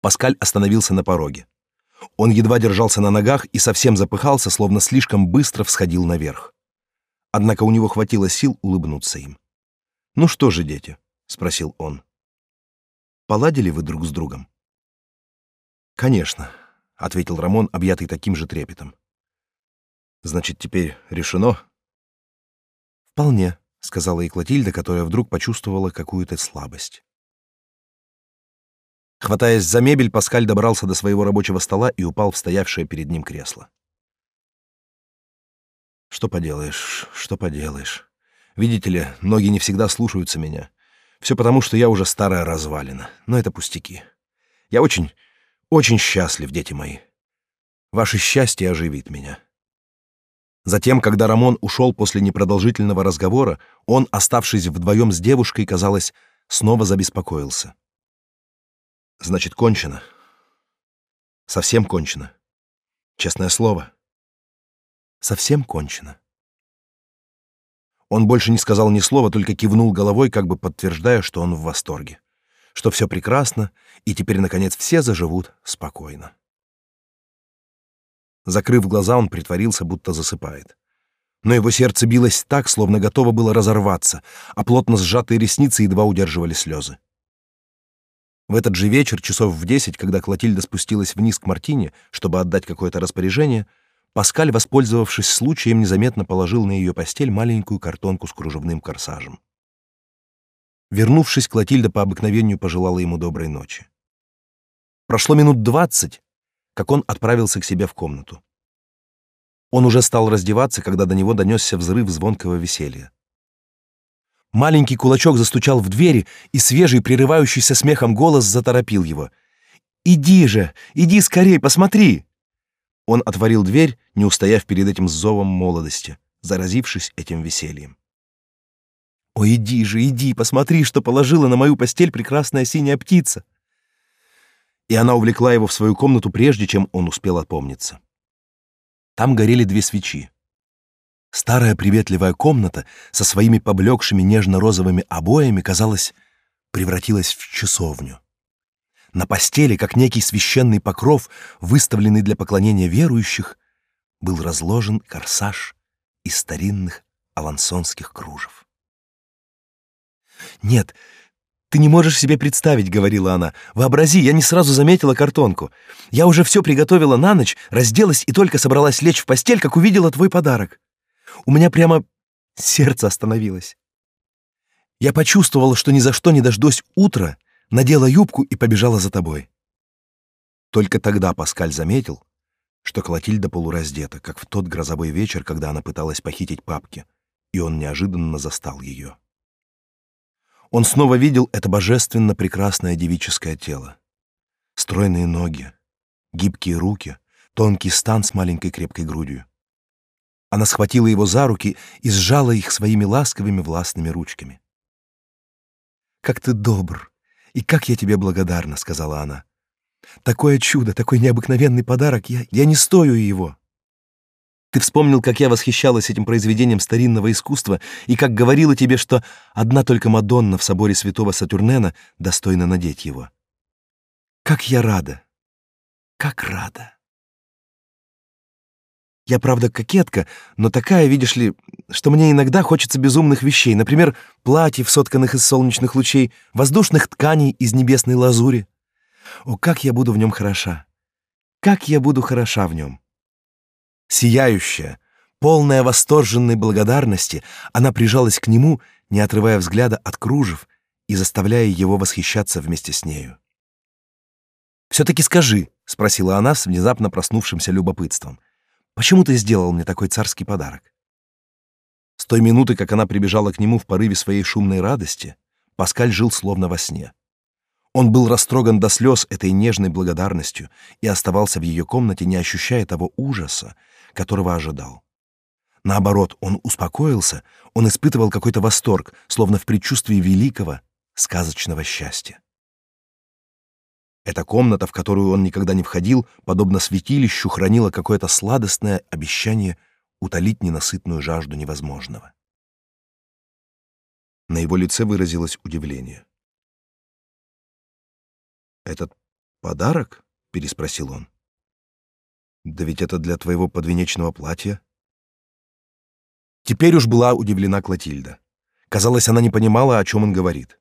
Speaker 1: Паскаль остановился на пороге. Он едва держался на ногах и совсем запыхался, словно слишком быстро всходил наверх. Однако у него хватило сил улыбнуться им. «Ну что же, дети?» — спросил он. «Поладили вы друг с другом?» «Конечно», — ответил Рамон, объятый таким же трепетом. «Значит, теперь решено?» «Вполне», — сказала и Клотильда, которая вдруг почувствовала какую-то слабость. Хватаясь за мебель, Паскаль добрался до своего рабочего стола и упал в стоявшее перед ним кресло. Что поделаешь, что поделаешь. Видите ли, ноги не всегда слушаются меня. Все потому, что я уже старая развалина. Но это пустяки. Я очень, очень счастлив, дети мои. Ваше счастье оживит меня. Затем, когда Рамон ушел после непродолжительного разговора, он, оставшись вдвоем с девушкой, казалось, снова забеспокоился. Значит, кончено. Совсем кончено. Честное слово. Совсем кончено. Он больше не сказал ни слова, только кивнул головой, как бы подтверждая, что он в восторге, что все прекрасно, и теперь, наконец, все заживут спокойно. Закрыв глаза, он притворился, будто засыпает. Но его сердце билось так, словно готово было разорваться, а плотно сжатые ресницы едва удерживали слезы. В этот же вечер, часов в десять, когда Клотильда спустилась вниз к Мартине, чтобы отдать какое-то распоряжение, Паскаль, воспользовавшись случаем, незаметно положил на ее постель маленькую картонку с кружевным корсажем. Вернувшись, Клотильда по обыкновению пожелала ему доброй ночи. Прошло минут двадцать, как он отправился к себе в комнату. Он уже стал раздеваться, когда до него донесся взрыв звонкого веселья. Маленький кулачок застучал в двери, и свежий, прерывающийся смехом голос заторопил его. «Иди же! Иди скорей, посмотри!» Он отворил дверь, не устояв перед этим зовом молодости, заразившись этим весельем. «О, иди же, иди, посмотри, что положила на мою постель прекрасная синяя птица!» И она увлекла его в свою комнату, прежде чем он успел опомниться. Там горели две свечи. Старая приветливая комната со своими поблекшими нежно-розовыми обоями, казалось, превратилась в часовню. На постели, как некий священный покров, выставленный для поклонения верующих, был разложен корсаж из старинных алансонских кружев. «Нет, ты не можешь себе представить», — говорила она. «Вообрази, я не сразу заметила картонку. Я уже все приготовила на ночь, разделась и только собралась лечь в постель, как увидела твой подарок. У меня прямо сердце остановилось. Я почувствовала, что ни за что не дождусь утра, надела юбку и побежала за тобой». Только тогда Паскаль заметил, что Клотильда полураздета, как в тот грозовой вечер, когда она пыталась похитить папки, и он неожиданно застал ее. Он снова видел это божественно прекрасное девическое тело. Стройные ноги, гибкие руки, тонкий стан с маленькой крепкой грудью. Она схватила его за руки и сжала их своими ласковыми властными ручками. «Как ты добр! И как я тебе благодарна!» — сказала она. «Такое чудо, такой необыкновенный подарок! Я, я не стою его!» Ты вспомнил, как я восхищалась этим произведением старинного искусства и как говорила тебе, что одна только Мадонна в соборе святого Сатурнена достойна надеть его. Как я рада! Как рада! Я, правда, кокетка, но такая, видишь ли, что мне иногда хочется безумных вещей, например, платьев, сотканных из солнечных лучей, воздушных тканей из небесной лазури. О, как я буду в нем хороша! Как я буду хороша в нем! Сияющая, полная восторженной благодарности, она прижалась к нему, не отрывая взгляда от кружев и заставляя его восхищаться вместе с нею. «Все-таки скажи», — спросила она с внезапно проснувшимся любопытством, «почему ты сделал мне такой царский подарок?» С той минуты, как она прибежала к нему в порыве своей шумной радости, Паскаль жил словно во сне. Он был растроган до слез этой нежной благодарностью и оставался в ее комнате, не ощущая того ужаса, которого ожидал. Наоборот, он успокоился, он испытывал какой-то восторг, словно в предчувствии великого, сказочного счастья. Эта комната, в которую он никогда не входил, подобно святилищу, хранила какое-то сладостное обещание утолить ненасытную жажду невозможного. На его лице выразилось удивление. «Этот подарок?» — переспросил он. Да ведь это для твоего подвенечного платья. Теперь уж была удивлена Клотильда. Казалось, она не понимала, о чем он говорит.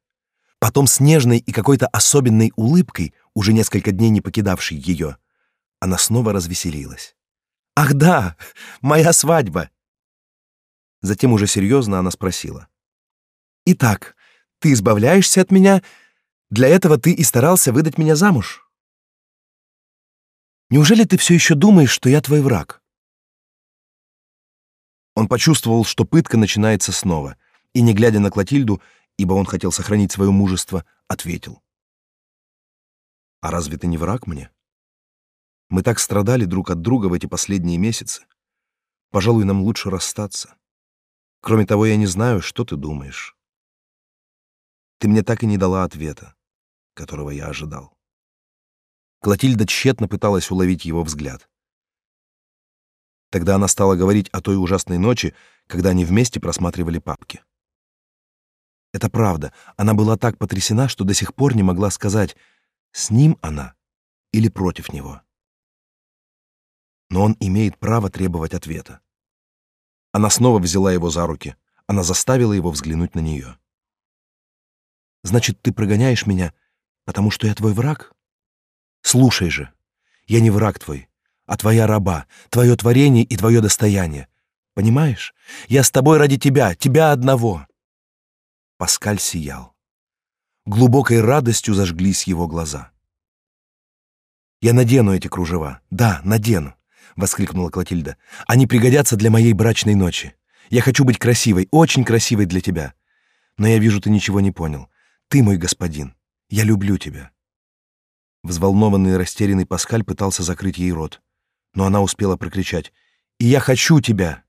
Speaker 1: Потом с нежной и какой-то особенной улыбкой, уже несколько дней не покидавшей ее, она снова развеселилась. «Ах да, моя свадьба!» Затем уже серьезно она спросила. «Итак, ты избавляешься от меня? Для этого ты и старался выдать меня замуж?» Неужели ты все еще думаешь, что я твой враг?» Он почувствовал, что пытка начинается снова, и, не глядя на Клотильду, ибо он хотел сохранить свое мужество, ответил. «А разве ты не враг мне? Мы так страдали друг от друга в эти последние месяцы. Пожалуй, нам лучше расстаться. Кроме того, я не знаю, что ты думаешь. Ты мне так и не дала ответа, которого я ожидал. Клотильда тщетно пыталась уловить его взгляд. Тогда она стала говорить о той ужасной ночи, когда они вместе просматривали папки. Это правда, она была так потрясена, что до сих пор не могла сказать, с ним она или против него. Но он имеет право требовать ответа. Она снова взяла его за руки, она заставила его взглянуть на нее. «Значит, ты прогоняешь меня, потому что я твой враг?» Слушай же, я не враг твой, а твоя раба, твое творение и твое достояние. Понимаешь? Я с тобой ради тебя, тебя одного. Паскаль сиял. Глубокой радостью зажглись его глаза. Я надену эти кружева. Да, надену, воскликнула Клотильда. Они пригодятся для моей брачной ночи. Я хочу быть красивой, очень красивой для тебя. Но я вижу, ты ничего не понял. Ты мой господин. Я люблю тебя. Взволнованный и растерянный Паскаль пытался закрыть ей рот, но она успела прокричать: "И я хочу тебя!"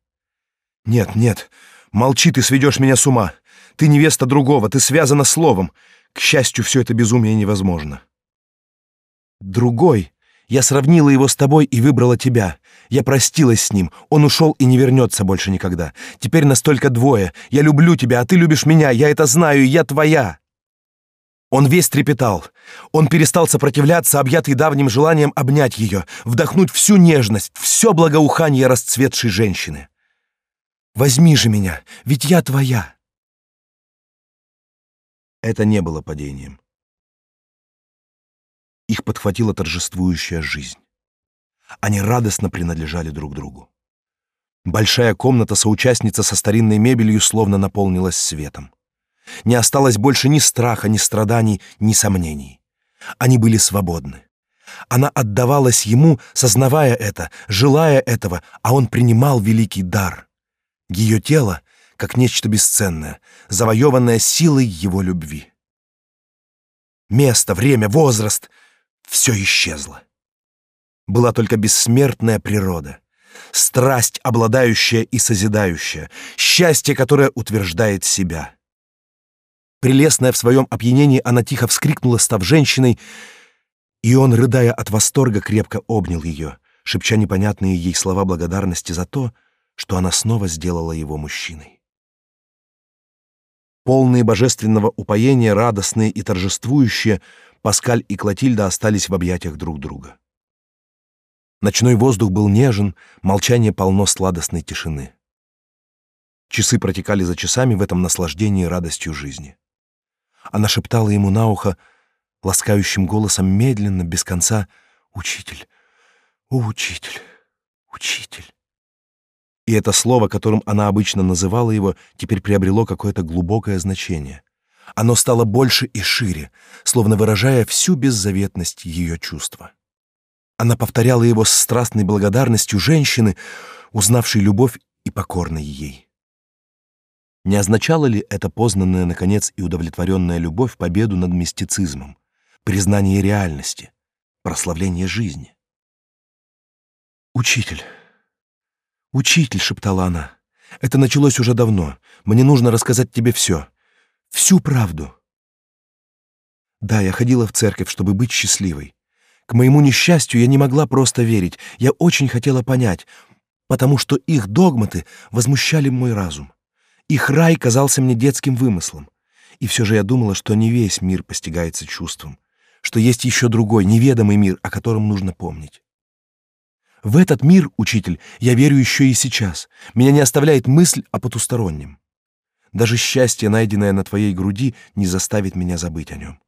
Speaker 1: "Нет, нет, молчи, ты сведешь меня с ума. Ты невеста другого, ты связана словом. К счастью, все это безумие невозможно." "Другой? Я сравнила его с тобой и выбрала тебя. Я простилась с ним. Он ушел и не вернется больше никогда. Теперь настолько двое. Я люблю тебя, а ты любишь меня. Я это знаю, я твоя." Он весь трепетал. Он перестал сопротивляться, объятый давним желанием обнять ее, вдохнуть всю нежность, все благоухание расцветшей женщины. «Возьми же меня, ведь я твоя!» Это не было падением. Их подхватила торжествующая жизнь. Они радостно принадлежали друг другу. Большая комната-соучастница со старинной мебелью словно наполнилась светом. Не осталось больше ни страха, ни страданий, ни сомнений. Они были свободны. Она отдавалась ему, сознавая это, желая этого, а он принимал великий дар. Ее тело, как нечто бесценное, завоеванное силой его любви. Место, время, возраст — все исчезло. Была только бессмертная природа, страсть, обладающая и созидающая, счастье, которое утверждает себя — Прелестная в своем опьянении, она тихо вскрикнула, став женщиной, и он, рыдая от восторга, крепко обнял ее, шепча непонятные ей слова благодарности за то, что она снова сделала его мужчиной. Полные божественного упоения, радостные и торжествующие, Паскаль и Клотильда остались в объятиях друг друга. Ночной воздух был нежен, молчание полно сладостной тишины. Часы протекали за часами в этом наслаждении радостью жизни. Она шептала ему на ухо ласкающим голосом медленно, без конца «Учитель, о, учитель, учитель». И это слово, которым она обычно называла его, теперь приобрело какое-то глубокое значение. Оно стало больше и шире, словно выражая всю беззаветность ее чувства. Она повторяла его с страстной благодарностью женщины, узнавшей любовь и покорной ей. Не означало ли это познанная, наконец, и удовлетворенная любовь победу над мистицизмом, признание реальности, прославление жизни? «Учитель! Учитель!» — шептала она. «Это началось уже давно. Мне нужно рассказать тебе все. Всю правду». Да, я ходила в церковь, чтобы быть счастливой. К моему несчастью я не могла просто верить. Я очень хотела понять, потому что их догматы возмущали мой разум. Их рай казался мне детским вымыслом. И все же я думала, что не весь мир постигается чувством, что есть еще другой, неведомый мир, о котором нужно помнить. В этот мир, учитель, я верю еще и сейчас. Меня не оставляет мысль о потустороннем. Даже счастье, найденное на твоей груди, не заставит меня забыть о нем.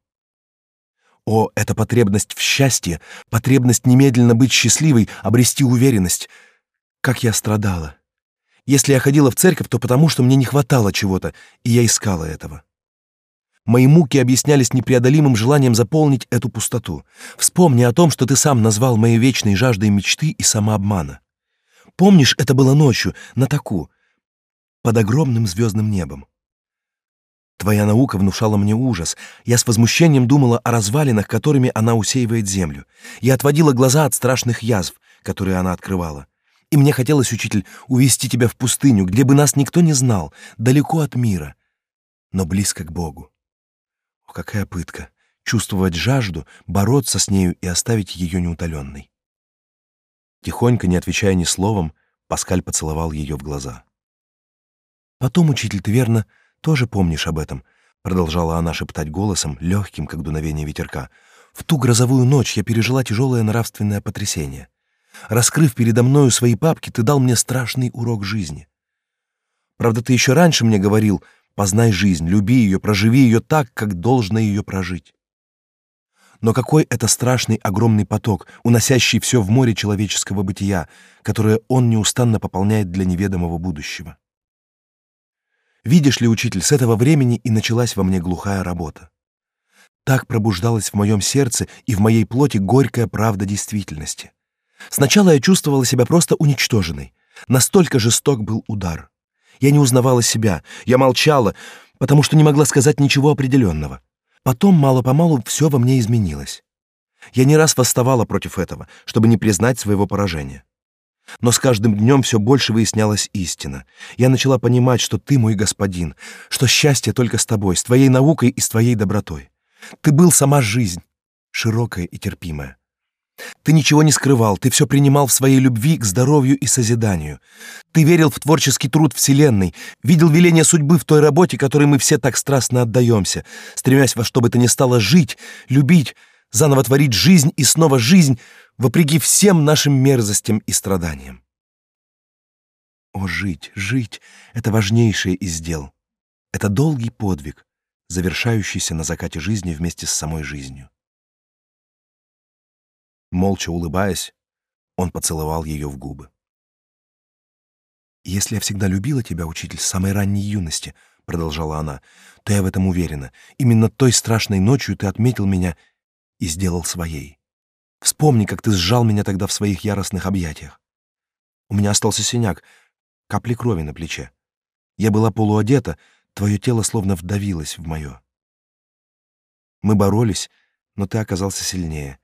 Speaker 1: О, эта потребность в счастье, потребность немедленно быть счастливой, обрести уверенность. Как я страдала. Если я ходила в церковь, то потому, что мне не хватало чего-то, и я искала этого. Мои муки объяснялись непреодолимым желанием заполнить эту пустоту. Вспомни о том, что ты сам назвал моей вечной жаждой мечты и самообмана. Помнишь, это было ночью, на таку, под огромным звездным небом. Твоя наука внушала мне ужас. Я с возмущением думала о развалинах, которыми она усеивает землю. Я отводила глаза от страшных язв, которые она открывала. И мне хотелось, учитель, увести тебя в пустыню, где бы нас никто не знал, далеко от мира, но близко к Богу. О, какая пытка! Чувствовать жажду, бороться с нею и оставить ее неутоленной. Тихонько, не отвечая ни словом, Паскаль поцеловал ее в глаза. «Потом, учитель, ты верно тоже помнишь об этом», продолжала она шептать голосом, легким, как дуновение ветерка. «В ту грозовую ночь я пережила тяжелое нравственное потрясение. Раскрыв передо мною свои папки, ты дал мне страшный урок жизни. Правда, ты еще раньше мне говорил, познай жизнь, люби ее, проживи ее так, как должно ее прожить. Но какой это страшный огромный поток, уносящий все в море человеческого бытия, которое он неустанно пополняет для неведомого будущего. Видишь ли, учитель, с этого времени и началась во мне глухая работа. Так пробуждалась в моем сердце и в моей плоти горькая правда действительности. Сначала я чувствовала себя просто уничтоженной. Настолько жесток был удар. Я не узнавала себя, я молчала, потому что не могла сказать ничего определенного. Потом мало-помалу все во мне изменилось. Я не раз восставала против этого, чтобы не признать своего поражения. Но с каждым днем все больше выяснялась истина. Я начала понимать, что ты мой господин, что счастье только с тобой, с твоей наукой и с твоей добротой. Ты был сама жизнь, широкая и терпимая. Ты ничего не скрывал, ты все принимал в своей любви к здоровью и созиданию. Ты верил в творческий труд Вселенной, видел веление судьбы в той работе, которой мы все так страстно отдаемся, стремясь во что бы то ни стало жить, любить, заново творить жизнь и снова жизнь, вопреки всем нашим мерзостям и страданиям. О, жить, жить — это важнейшее из дел. Это долгий подвиг, завершающийся на закате жизни вместе с самой жизнью. Молча улыбаясь, он поцеловал ее в губы. «Если я всегда любила тебя, учитель, с самой ранней юности», — продолжала она, — «то я в этом уверена. Именно той страшной ночью ты отметил меня и сделал своей. Вспомни, как ты сжал меня тогда в своих яростных объятиях. У меня остался синяк, капли крови на плече. Я была полуодета, твое тело словно вдавилось в мое. Мы боролись, но ты оказался сильнее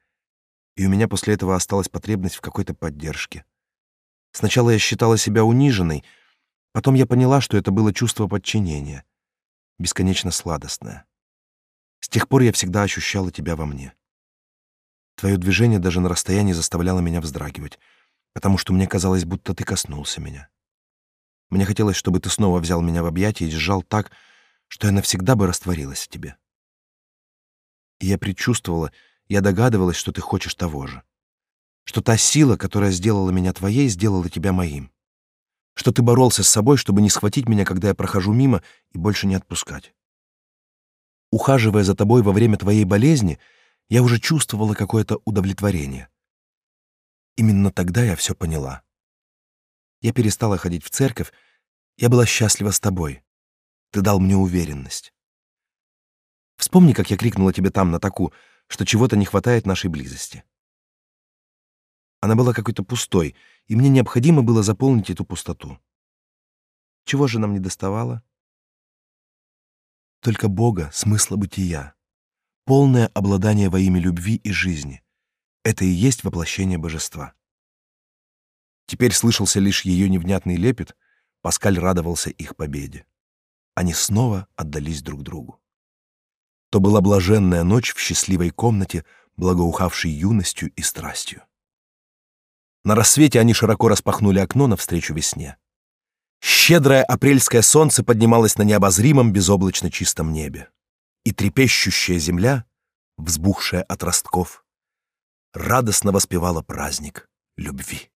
Speaker 1: и у меня после этого осталась потребность в какой-то поддержке. Сначала я считала себя униженной, потом я поняла, что это было чувство подчинения, бесконечно сладостное. С тех пор я всегда ощущала тебя во мне. Твое движение даже на расстоянии заставляло меня вздрагивать, потому что мне казалось, будто ты коснулся меня. Мне хотелось, чтобы ты снова взял меня в объятия и сжал так, что я навсегда бы растворилась в тебе. И я предчувствовала, я догадывалась, что ты хочешь того же. Что та сила, которая сделала меня твоей, сделала тебя моим. Что ты боролся с собой, чтобы не схватить меня, когда я прохожу мимо, и больше не отпускать. Ухаживая за тобой во время твоей болезни, я уже чувствовала какое-то удовлетворение. Именно тогда я все поняла. Я перестала ходить в церковь, я была счастлива с тобой. Ты дал мне уверенность. Вспомни, как я крикнула тебе там на таку — что чего-то не хватает нашей близости. Она была какой-то пустой, и мне необходимо было заполнить эту пустоту. Чего же нам не доставало? Только Бога, смысла бытия, полное обладание во имя любви и жизни. Это и есть воплощение божества. Теперь слышался лишь ее невнятный лепет, Паскаль радовался их победе. Они снова отдались друг другу то была блаженная ночь в счастливой комнате, благоухавшей юностью и страстью. На рассвете они широко распахнули окно навстречу весне. Щедрое апрельское солнце поднималось на необозримом безоблачно чистом небе, и трепещущая земля, взбухшая от ростков, радостно воспевала праздник любви.